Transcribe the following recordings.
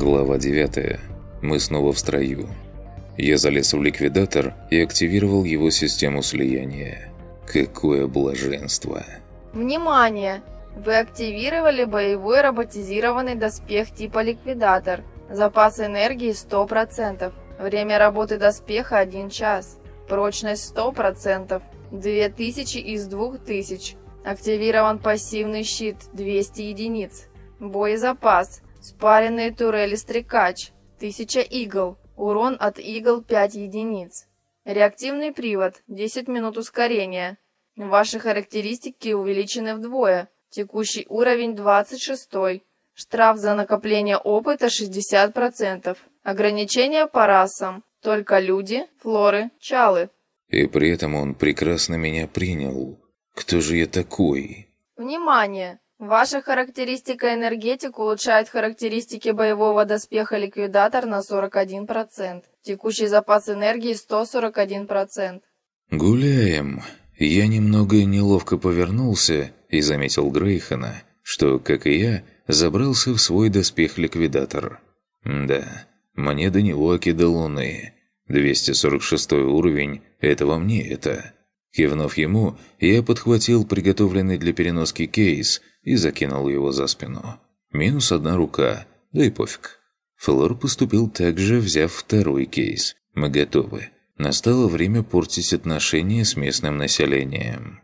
Глава 9. Мы снова в строю. Я залез в ликвидатор и активировал его систему слияния. Какое блаженство! Внимание! Вы активировали боевой роботизированный доспех типа ликвидатор. Запас энергии 100%. Время работы доспеха 1 час. Прочность 100%. 2000 из 2000. Активирован пассивный щит 200 единиц. Боезапас. Спаренные турели стрекач. 1000 игл. Урон от игл 5 единиц. Реактивный привод. 10 минут ускорения. Ваши характеристики увеличены вдвое. Текущий уровень 26. Штраф за накопление опыта 60%. Ограничения по расам. Только люди, флоры, чалы. И при этом он прекрасно меня принял. Кто же я такой? Внимание! Ваша характеристика энергетик улучшает характеристики боевого доспеха ликвидатор на 41%. Текущий запас энергии 141%. Гуляем. Я немного неловко повернулся и заметил Грейхана, что, как и я, забрался в свой доспех-ликвидатор. Да, мне до него до луны. 246 уровень – это во мне это. Кивнув ему, я подхватил приготовленный для переноски кейс и закинул его за спину. Минус одна рука, да и пофиг. Флор поступил так же, взяв второй кейс. Мы готовы. Настало время портить отношения с местным населением.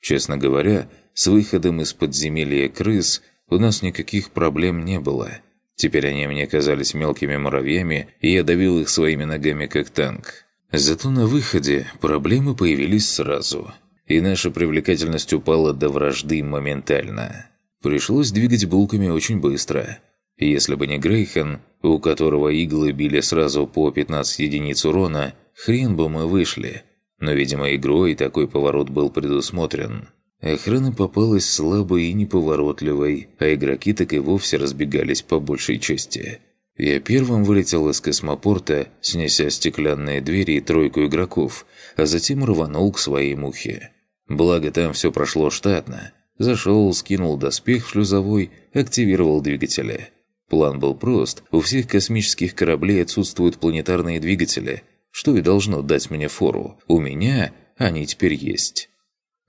Честно говоря, с выходом из подземелья крыс у нас никаких проблем не было. Теперь они мне казались мелкими муравьями, и я давил их своими ногами как танк. Зато на выходе проблемы появились сразу, и наша привлекательность упала до вражды моментально. Пришлось двигать булками очень быстро. Если бы не Грейхан, у которого иглы били сразу по 15 единиц урона, хрен бы мы вышли. Но, видимо, игрой такой поворот был предусмотрен. Охрана попалась слабой и неповоротливой, а игроки так и вовсе разбегались по большей части. Я первым вылетел из космопорта, снеся стеклянные двери и тройку игроков, а затем рванул к своей мухе. Благо там все прошло штатно. Зашел, скинул доспех в шлюзовой, активировал двигатели. План был прост. У всех космических кораблей отсутствуют планетарные двигатели, что и должно дать мне фору. У меня они теперь есть.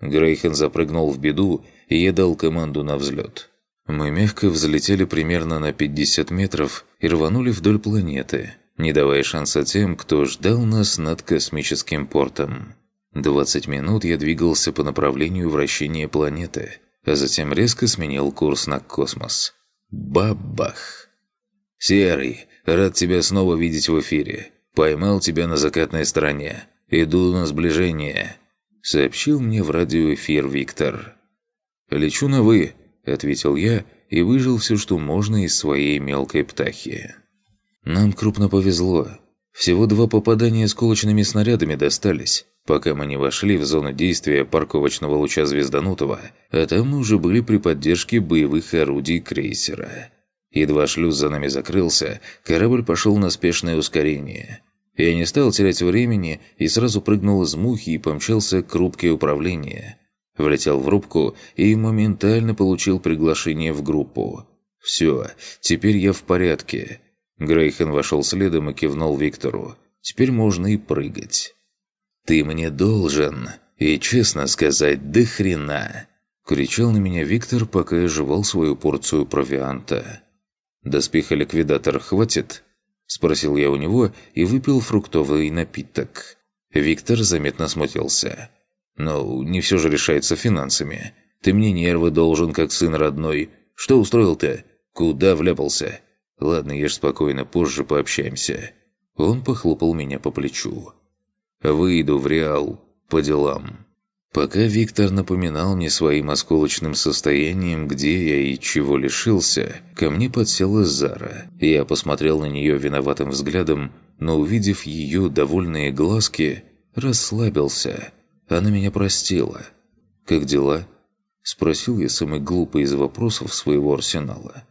Грейхен запрыгнул в беду, и я дал команду на взлет. Мы мягко взлетели примерно на 50 метров и рванули вдоль планеты, не давая шанса тем, кто ждал нас над космическим портом. 20 минут я двигался по направлению вращения планеты, а затем резко сменил курс на космос. Бабах! «Серый, рад тебя снова видеть в эфире. Поймал тебя на закатной стороне. Иду на сближение сообщил мне в радиоэфир Виктор. «Лечу на «вы», — ответил я и выжил все, что можно из своей мелкой птахи. Нам крупно повезло. Всего два попадания сколочными снарядами достались, пока мы не вошли в зону действия парковочного луча Звезданутого, а там мы уже были при поддержке боевых орудий крейсера. Едва шлюз за нами закрылся, корабль пошел на спешное ускорение — я не стал терять времени и сразу прыгнул из мухи и помчался к рубке управления. Влетел в рубку и моментально получил приглашение в группу. «Все, теперь я в порядке». Грейхен вошел следом и кивнул Виктору. «Теперь можно и прыгать». «Ты мне должен, и, честно сказать, до хрена!» Кричал на меня Виктор, пока я жевал свою порцию провианта. «Доспеха ликвидатор хватит?» Спросил я у него и выпил фруктовый напиток. Виктор заметно смутился. «Ну, не все же решается финансами. Ты мне нервы должен, как сын родной. Что устроил-то? Куда вляпался? Ладно, ешь спокойно, позже пообщаемся». Он похлопал меня по плечу. «Выйду в Реал. По делам». Пока Виктор напоминал мне своим осколочным состоянием, где я и чего лишился, ко мне подсела Зара. Я посмотрел на нее виноватым взглядом, но увидев ее довольные глазки, расслабился. Она меня простила. «Как дела?» – спросил я самый глупый из вопросов своего арсенала.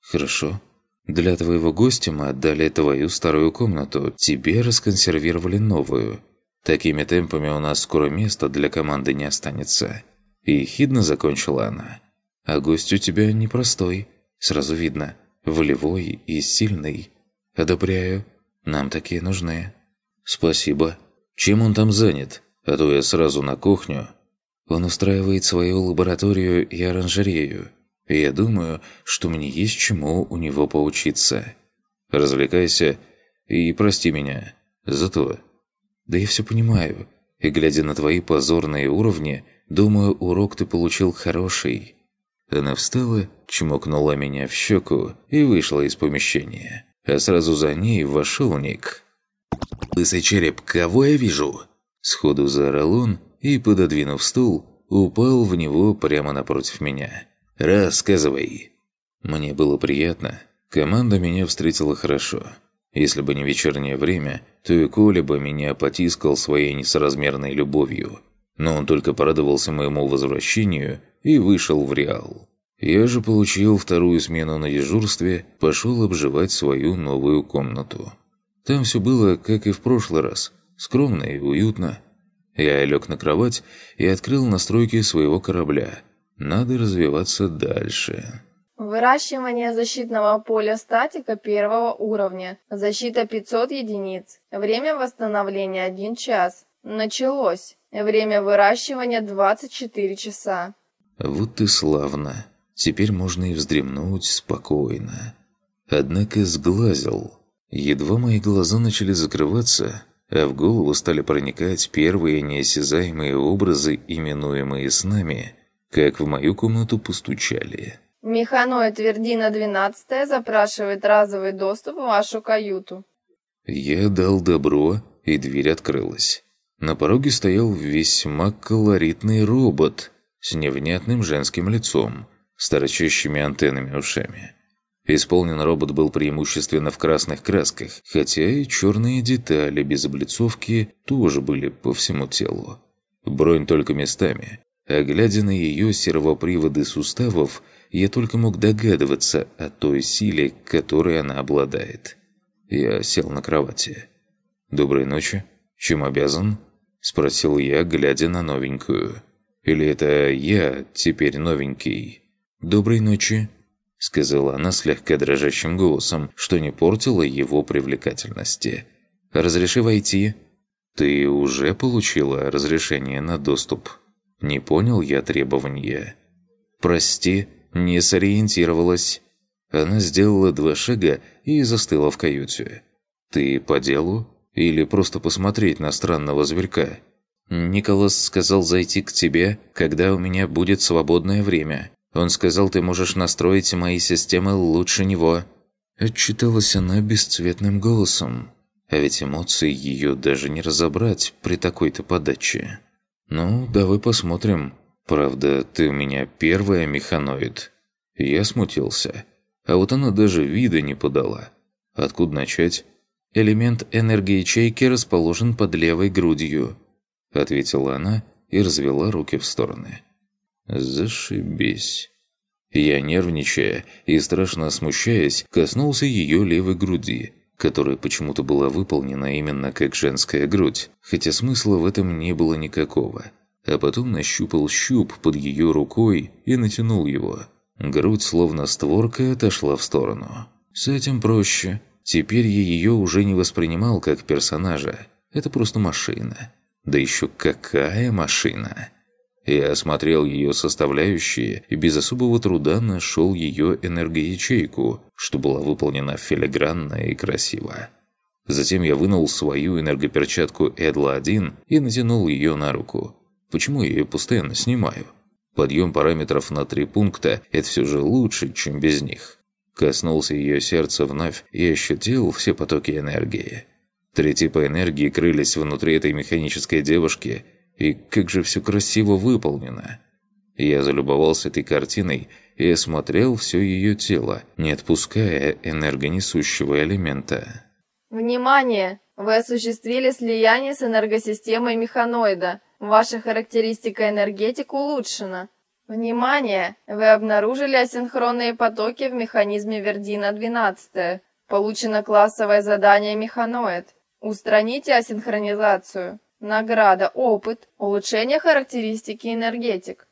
«Хорошо. Для твоего гостя мы отдали твою старую комнату, тебе расконсервировали новую». Такими темпами у нас скоро места для команды не останется. И хидно закончила она. А гость у тебя непростой. Сразу видно. волевой и сильный. Одобряю. Нам такие нужны. Спасибо. Чем он там занят? А я сразу на кухню. Он устраивает свою лабораторию и оранжерею. И я думаю, что мне есть чему у него поучиться. Развлекайся и прости меня за то. Да я все понимаю. И глядя на твои позорные уровни, думаю, урок ты получил хороший. Она встала, чмокнула меня в щеку и вышла из помещения. А сразу за ней вошел Ник. «Лысый череп, кого я вижу?» Сходу заорал он и, пододвинув стул, упал в него прямо напротив меня. «Рассказывай». Мне было приятно. Команда меня встретила хорошо. Если бы не вечернее время, то и Коля бы меня потискал своей несоразмерной любовью. Но он только порадовался моему возвращению и вышел в Реал. Я же получил вторую смену на дежурстве, пошел обживать свою новую комнату. Там все было, как и в прошлый раз, скромно и уютно. Я лег на кровать и открыл настройки своего корабля. Надо развиваться дальше. Выращивание защитного поля статика первого уровня. Защита 500 единиц. Время восстановления 1 час. Началось. Время выращивания 24 часа. Вот и славно. Теперь можно и вздремнуть спокойно. Однако сглазил. Едва мои глаза начали закрываться, а в голову стали проникать первые неосязаемые образы, именуемые снами, как в мою комнату постучали. Механоид Твердина 12 запрашивает разовый доступ в вашу каюту. Я дал добро, и дверь открылась. На пороге стоял весьма колоритный робот с невнятным женским лицом, с торчащими антеннами ушами. Исполнен робот был преимущественно в красных красках, хотя и черные детали без облицовки тоже были по всему телу. Бронь только местами, а глядя на ее сервоприводы суставов, я только мог догадываться о той силе, которой она обладает. Я сел на кровати. «Доброй ночи. Чем обязан?» – спросил я, глядя на новенькую. «Или это я теперь новенький?» «Доброй ночи», – сказала она слегка дрожащим голосом, что не портило его привлекательности. «Разреши войти?» «Ты уже получила разрешение на доступ?» «Не понял я требования». «Прости, не сориентировалась». Она сделала два шага и застыла в каюте. «Ты по делу? Или просто посмотреть на странного зверька?» «Николас сказал зайти к тебе, когда у меня будет свободное время. Он сказал, ты можешь настроить мои системы лучше него». Отчиталась она бесцветным голосом. А ведь эмоции ее даже не разобрать при такой-то подаче. «Ну, давай посмотрим. Правда, ты у меня первая механоид». Я смутился. А вот она даже вида не подала. Откуда начать? «Элемент энергоячейки расположен под левой грудью», — ответила она и развела руки в стороны. Зашибись. Я, нервничая и страшно смущаясь, коснулся ее левой груди, которая почему-то была выполнена именно как женская грудь, хотя смысла в этом не было никакого. А потом нащупал щуп под ее рукой и натянул его. Грудь, словно створка, отошла в сторону. С этим проще. Теперь я ее уже не воспринимал как персонажа. Это просто машина. Да еще какая машина! Я осмотрел ее составляющие и без особого труда нашел ее энергоячейку, что была выполнена филигранно и красиво. Затем я вынул свою энергоперчатку Эдла-1 и натянул ее на руку. Почему я ее постоянно снимаю? Подъем параметров на три пункта – это все же лучше, чем без них. Коснулся ее сердца вновь и ощутил все потоки энергии. Три типа энергии крылись внутри этой механической девушки – и как же все красиво выполнено. Я залюбовался этой картиной и осмотрел все ее тело, не отпуская энергонесущего элемента. Внимание! Вы осуществили слияние с энергосистемой механоида. Ваша характеристика энергетик улучшена. Внимание! Вы обнаружили асинхронные потоки в механизме Вердина-12. Получено классовое задание «Механоид». Устраните асинхронизацию. Награда, опыт, улучшение характеристики энергетик.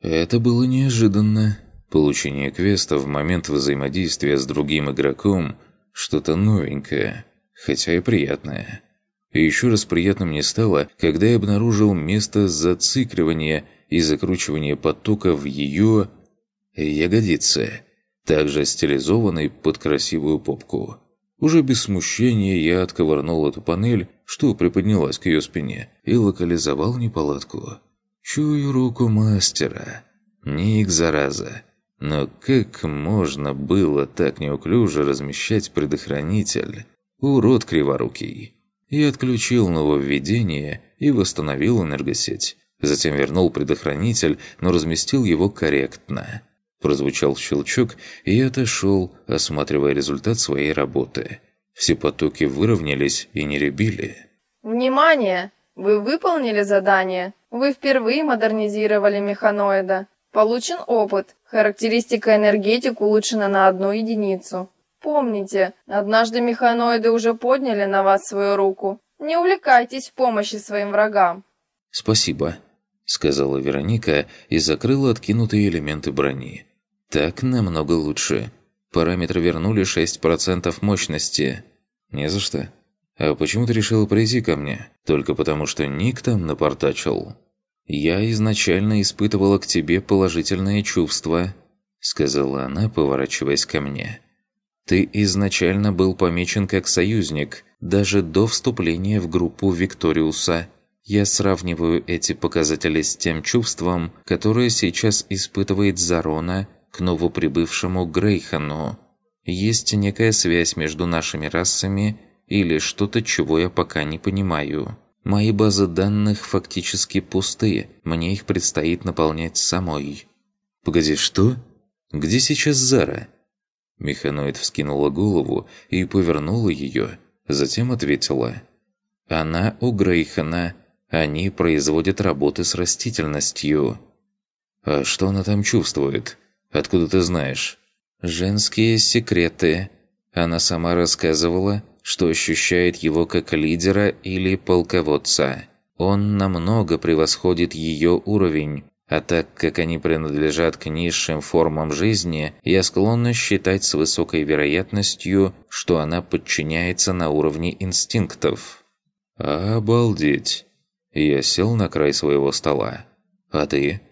Это было неожиданно. Получение квеста в момент взаимодействия с другим игроком – что-то новенькое, хотя и приятное. И еще раз приятным мне стало, когда я обнаружил место зацикливания и закручивания потока в ее ягодице, также стилизованной под красивую попку. Уже без смущения я отковырнул эту панель, что приподнялась к ее спине, и локализовал неполадку. Чую руку мастера. Ник, зараза. Но как можно было так неуклюже размещать предохранитель? Урод криворукий. Я отключил нововведение и восстановил энергосеть. Затем вернул предохранитель, но разместил его корректно. Прозвучал щелчок, и я отошел, осматривая результат своей работы. Все потоки выровнялись и не ребили. Внимание! Вы выполнили задание. Вы впервые модернизировали механоида. Получен опыт. Характеристика энергетик улучшена на одну единицу. Помните, однажды механоиды уже подняли на вас свою руку. Не увлекайтесь в помощи своим врагам. «Спасибо», — сказала Вероника и закрыла откинутые элементы брони. «Так намного лучше. Параметры вернули 6% мощности». «Не за что. А почему ты решила прийти ко мне? Только потому, что Ник там напортачил?» «Я изначально испытывала к тебе положительные чувства», — сказала она, поворачиваясь ко мне. «Ты изначально был помечен как союзник, даже до вступления в группу Викториуса. Я сравниваю эти показатели с тем чувством, которое сейчас испытывает Зарона к новоприбывшему Грейхану. Есть некая связь между нашими расами или что-то, чего я пока не понимаю. Мои базы данных фактически пустые, мне их предстоит наполнять самой. Погоди, что? Где сейчас Зара? Механоид вскинула голову и повернула ее, затем ответила. Она у Грейхана, они производят работы с растительностью. А что она там чувствует? Откуда ты знаешь? Женские секреты. Она сама рассказывала, что ощущает его как лидера или полководца. Он намного превосходит ее уровень, а так как они принадлежат к низшим формам жизни, я склонна считать с высокой вероятностью, что она подчиняется на уровне инстинктов. «Обалдеть!» Я сел на край своего стола. «А ты?»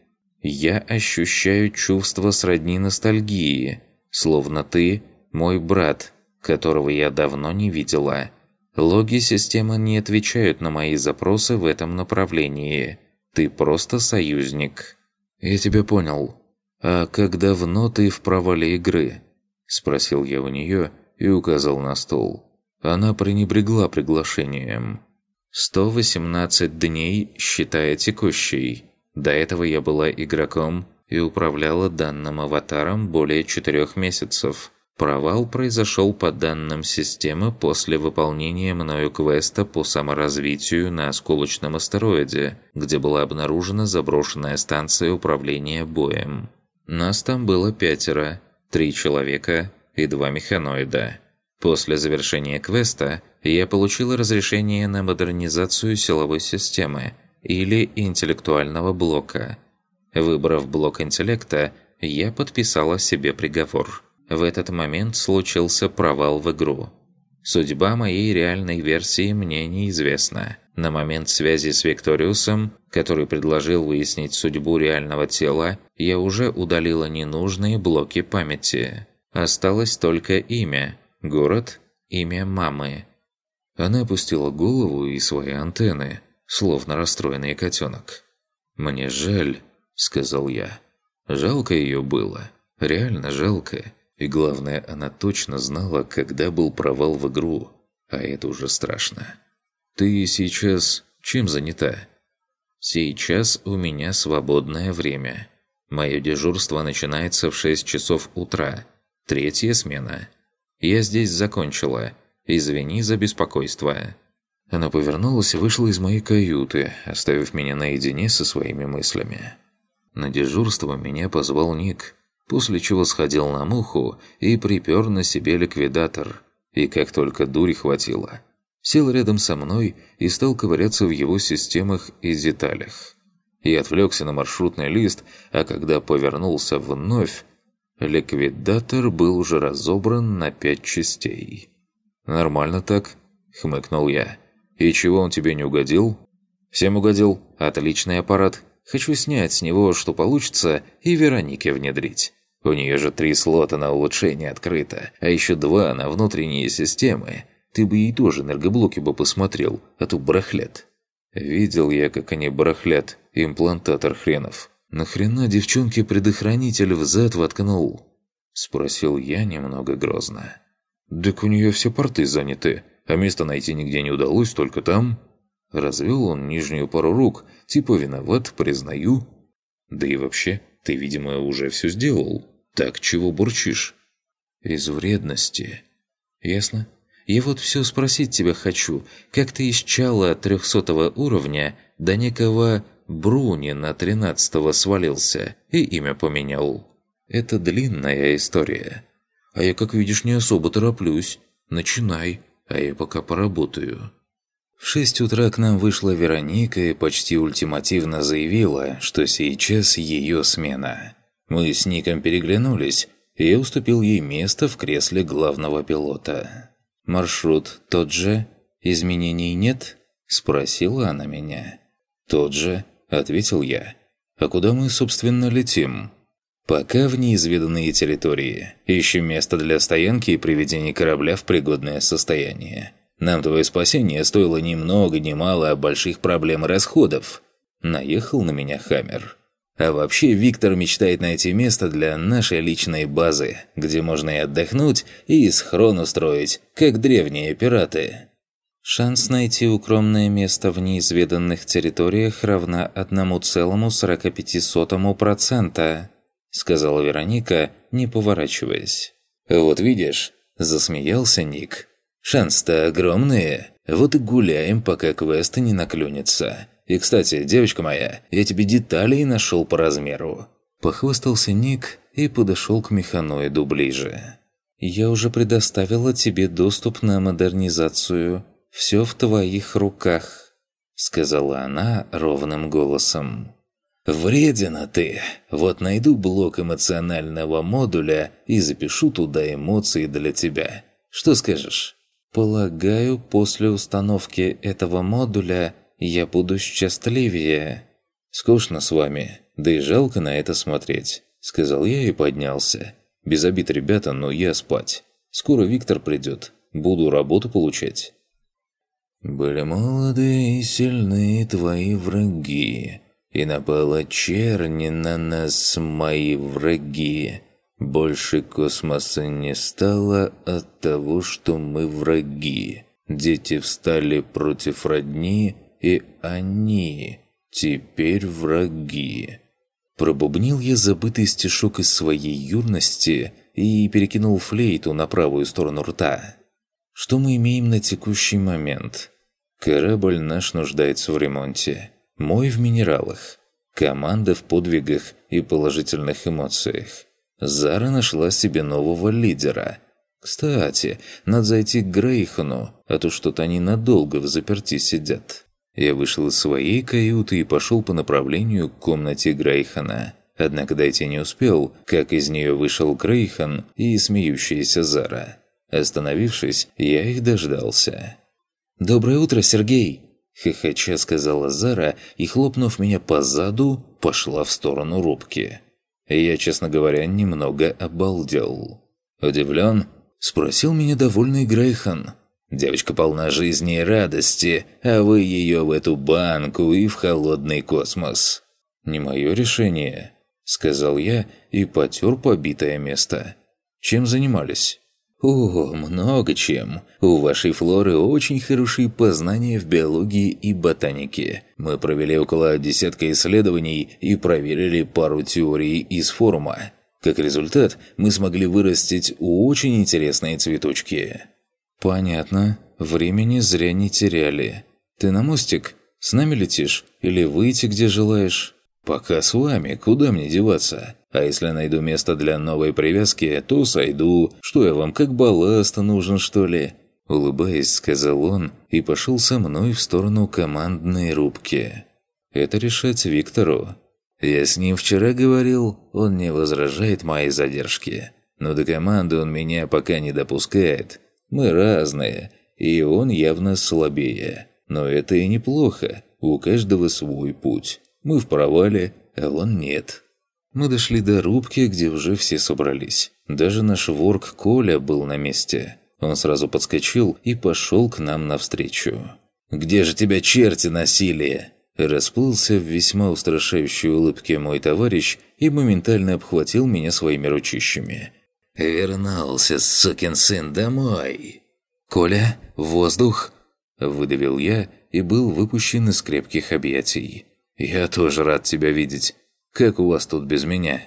«Я ощущаю чувство сродни ностальгии, словно ты – мой брат, которого я давно не видела. Логи системы не отвечают на мои запросы в этом направлении. Ты просто союзник. Я тебя понял. А как давно ты в провале игры? Спросил я у нее и указал на стол. Она пренебрегла приглашением. 118 дней, считая текущий. До этого я была игроком и управляла данным аватаром более четырех месяцев. Провал произошел по данным системы после выполнения мною квеста по саморазвитию на осколочном астероиде, где была обнаружена заброшенная станция управления боем. Нас там было пятеро, три человека и два механоида. После завершения квеста я получил разрешение на модернизацию силовой системы или интеллектуального блока. Выбрав блок интеллекта, я подписала себе приговор – в этот момент случился провал в игру. Судьба моей реальной версии мне неизвестна. На момент связи с Викториусом, который предложил выяснить судьбу реального тела, я уже удалила ненужные блоки памяти. Осталось только имя, город, имя мамы. Она опустила голову и свои антенны, словно расстроенный котенок. «Мне жаль», — сказал я. «Жалко ее было. Реально жалко. И главное, она точно знала, когда был провал в игру. А это уже страшно. «Ты сейчас чем занята?» «Сейчас у меня свободное время. Мое дежурство начинается в 6 часов утра. Третья смена. Я здесь закончила. Извини за беспокойство». Она повернулась и вышла из моей каюты, оставив меня наедине со своими мыслями. На дежурство меня позвал Ник – после чего сходил на муху и припер на себе ликвидатор. И как только дури хватило, сел рядом со мной и стал ковыряться в его системах и деталях. Я отвлекся на маршрутный лист, а когда повернулся вновь, Ликвидатор был уже разобран на пять частей. «Нормально так», — хмыкнул я. «И чего он тебе не угодил?» «Всем угодил. Отличный аппарат. Хочу снять с него, что получится, и Веронике внедрить. У нее же три слота на улучшение открыто, а еще два на внутренние системы. Ты бы ей тоже энергоблоки бы посмотрел, а то барахлят». Видел я, как они барахлят, имплантатор хренов. «Нахрена девчонке предохранитель в зад воткнул?» Спросил я немного грозно. «Так у нее все порты заняты, а место найти нигде не удалось, только там...» Развел он нижнюю пару рук, типа «виноват, признаю». «Да и вообще, ты, видимо, уже все сделал. Так чего бурчишь?» «Из вредности». «Ясно. Я вот все спросить тебя хочу. Как ты из чала трехсотого уровня до некого Бруни на тринадцатого свалился и имя поменял? Это длинная история. А я, как видишь, не особо тороплюсь. Начинай, а я пока поработаю». В шесть утра к нам вышла Вероника и почти ультимативно заявила, что сейчас ее смена. Мы с Ником переглянулись, и я уступил ей место в кресле главного пилота. «Маршрут тот же? Изменений нет?» – спросила она меня. «Тот же», – ответил я. «А куда мы, собственно, летим?» «Пока в неизведанные территории. Ищем место для стоянки и приведения корабля в пригодное состояние. Нам твое спасение стоило ни много ни мало больших проблем и расходов». Наехал на меня Хаммер. А вообще Виктор мечтает найти место для нашей личной базы, где можно и отдохнуть, и схрон устроить, как древние пираты. Шанс найти укромное место в неизведанных территориях равна 1,45%, сказала Вероника, не поворачиваясь. «Вот видишь», – засмеялся Ник. «Шанс-то огромные. Вот и гуляем, пока квест не наклюнется. И, кстати, девочка моя, я тебе деталей нашел по размеру». Похвастался Ник и подошел к механоиду ближе. «Я уже предоставила тебе доступ на модернизацию. Все в твоих руках», — сказала она ровным голосом. «Вредина ты! Вот найду блок эмоционального модуля и запишу туда эмоции для тебя. Что скажешь?» «Полагаю, после установки этого модуля я буду счастливее». «Скучно с вами, да и жалко на это смотреть», — сказал я и поднялся. «Без обид, ребята, но я спать. Скоро Виктор придет. Буду работу получать». «Были молодые и сильные твои враги, и напала черни на нас мои враги. Больше космоса не стало от того, что мы враги. Дети встали против родни, и они теперь враги. Пробубнил я забытый стишок из своей юности и перекинул флейту на правую сторону рта. Что мы имеем на текущий момент? Корабль наш нуждается в ремонте. Мой в минералах. Команда в подвигах и положительных эмоциях. Зара нашла себе нового лидера. Кстати, надо зайти к Грейхану, а то что-то они надолго в заперти сидят. Я вышел из своей каюты и пошел по направлению к комнате Грейхана. Однако дойти не успел, как из нее вышел Грейхан и смеющаяся Зара. Остановившись, я их дождался. «Доброе утро, Сергей!» Хохоча сказала Зара и, хлопнув меня по заду, пошла в сторону рубки. Я, честно говоря, немного обалдел. «Удивлен?» – спросил меня довольный Грейхан. Девочка полна жизни и радости, а вы ее в эту банку и в холодный космос. «Не мое решение», — сказал я и потер побитое место. «Чем занимались?» «О, много чем. У вашей флоры очень хорошие познания в биологии и ботанике. Мы провели около десятка исследований и проверили пару теорий из форума. Как результат, мы смогли вырастить очень интересные цветочки». «Понятно. Времени зря не теряли. Ты на мостик? С нами летишь? Или выйти, где желаешь?» «Пока с вами. Куда мне деваться? А если найду место для новой привязки, то сойду. Что я вам, как балласт нужен, что ли?» Улыбаясь, сказал он и пошел со мной в сторону командной рубки. «Это решать Виктору». Я с ним вчера говорил, он не возражает моей задержке. Но до команды он меня пока не допускает. Мы разные, и он явно слабее. Но это и неплохо. У каждого свой путь. Мы в провале, а он нет. Мы дошли до рубки, где уже все собрались. Даже наш ворк Коля был на месте. Он сразу подскочил и пошел к нам навстречу. «Где же тебя черти носили?» Расплылся в весьма устрашающей улыбке мой товарищ и моментально обхватил меня своими ручищами. «Вернулся, сукин сын, домой!» «Коля, воздух!» Выдавил я и был выпущен из крепких объятий. «Я тоже рад тебя видеть. Как у вас тут без меня?»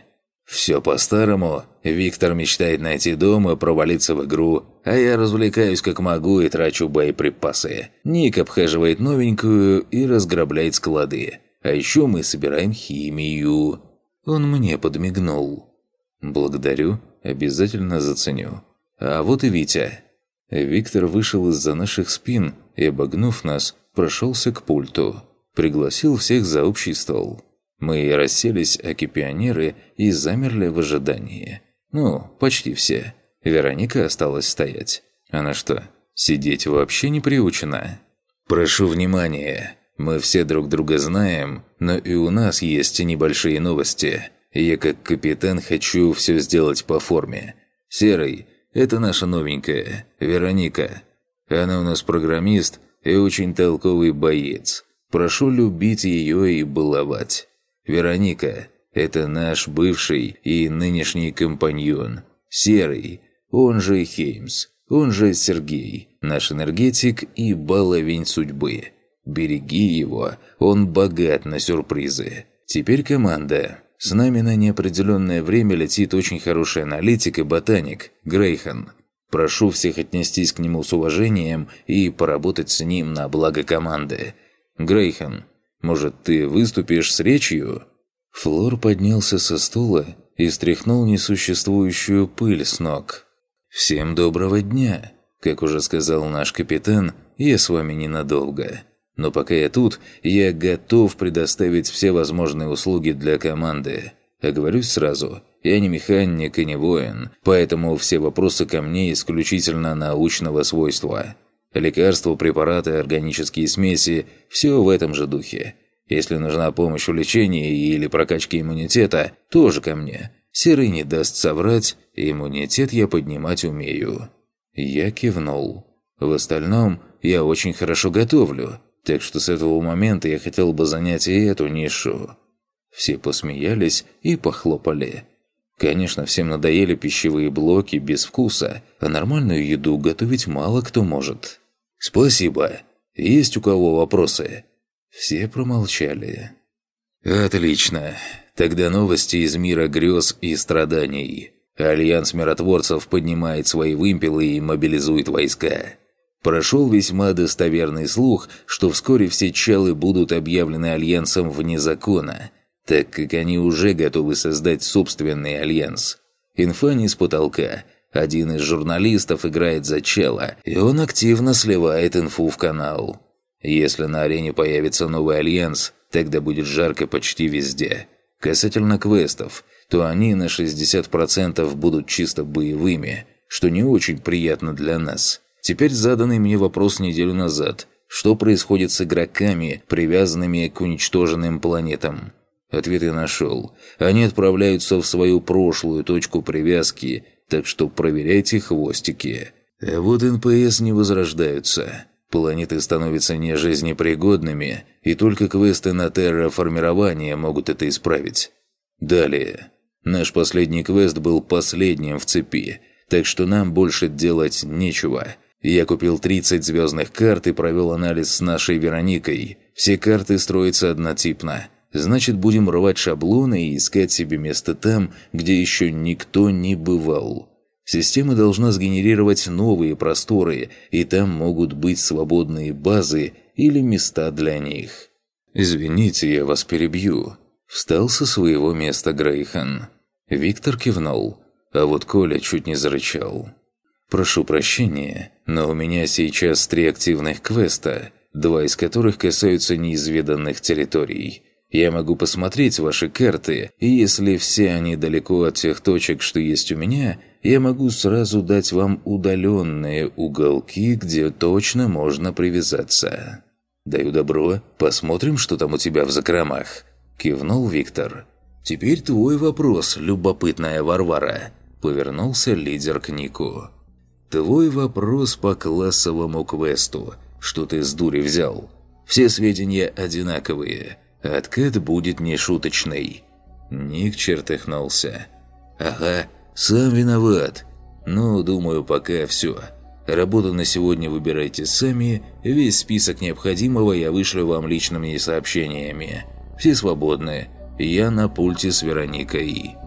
«Все по-старому. Виктор мечтает найти дом и провалиться в игру, а я развлекаюсь как могу и трачу боеприпасы. Ник обхаживает новенькую и разграбляет склады. А еще мы собираем химию». Он мне подмигнул. «Благодарю, обязательно заценю. А вот и Витя». Виктор вышел из-за наших спин и, обогнув нас, прошелся к пульту. Пригласил всех за общий стол. Мы расселись, аки-пионеры, и замерли в ожидании. Ну, почти все. Вероника осталась стоять. Она что, сидеть вообще не приучена? «Прошу внимания. Мы все друг друга знаем, но и у нас есть небольшие новости. Я как капитан хочу все сделать по форме. Серый – это наша новенькая, Вероника. Она у нас программист и очень толковый боец. Прошу любить ее и баловать. Вероника – это наш бывший и нынешний компаньон. Серый, он же Хеймс, он же Сергей, наш энергетик и баловень судьбы. Береги его, он богат на сюрпризы. Теперь команда. С нами на неопределенное время летит очень хороший аналитик и ботаник, Грейхан. Прошу всех отнестись к нему с уважением и поработать с ним на благо команды. Грейхан, может, ты выступишь с речью?» Флор поднялся со стула и стряхнул несуществующую пыль с ног. «Всем доброго дня! Как уже сказал наш капитан, я с вами ненадолго. Но пока я тут, я готов предоставить все возможные услуги для команды. Оговорюсь сразу, я не механик и не воин, поэтому все вопросы ко мне исключительно научного свойства». Лекарства, препараты, органические смеси – все в этом же духе. Если нужна помощь в лечении или прокачке иммунитета, тоже ко мне. Серый не даст соврать, иммунитет я поднимать умею». Я кивнул. В остальном, я очень хорошо готовлю, так что с этого момента я хотел бы занять и эту нишу. Все посмеялись и похлопали. Конечно, всем надоели пищевые блоки без вкуса, а нормальную еду готовить мало кто может. «Спасибо. Есть у кого вопросы?» Все промолчали. «Отлично. Тогда новости из мира грез и страданий. Альянс миротворцев поднимает свои вымпелы и мобилизует войска. Прошел весьма достоверный слух, что вскоре все челы будут объявлены Альянсом вне закона, так как они уже готовы создать собственный Альянс. Инфа не с потолка – один из журналистов играет за чела, и он активно сливает инфу в канал. Если на арене появится новый альянс, тогда будет жарко почти везде. Касательно квестов, то они на 60% будут чисто боевыми, что не очень приятно для нас. Теперь заданный мне вопрос неделю назад. Что происходит с игроками, привязанными к уничтоженным планетам? Ответ я нашел. Они отправляются в свою прошлую точку привязки – так что проверяйте хвостики. Вот NPC не возрождаются. Планеты становятся нежизнепригодными, и только квесты на терраформирование могут это исправить. Далее. Наш последний квест был последним в цепи, так что нам больше делать нечего. Я купил 30 звездных карт и провел анализ с нашей Вероникой. Все карты строятся однотипно – Значит, будем рвать шаблоны и искать себе место там, где еще никто не бывал. Система должна сгенерировать новые просторы, и там могут быть свободные базы или места для них. «Извините, я вас перебью», – встал со своего места Грейхан. Виктор кивнул, а вот Коля чуть не зарычал. «Прошу прощения, но у меня сейчас три активных квеста, два из которых касаются неизведанных территорий – Я могу посмотреть ваши карты, и если все они далеко от тех точек, что есть у меня, я могу сразу дать вам удаленные уголки, где точно можно привязаться. Даю добро, посмотрим, что там у тебя в закромах. Кивнул Виктор. «Теперь твой вопрос, любопытная Варвара», — повернулся лидер к Нику. «Твой вопрос по классовому квесту. Что ты с дури взял? Все сведения одинаковые. Откат будет нешуточный». Ник чертыхнулся. «Ага, сам виноват. Ну, думаю, пока все. Работу на сегодня выбирайте сами. Весь список необходимого я вышлю вам личными сообщениями. Все свободны. Я на пульте с Вероникой».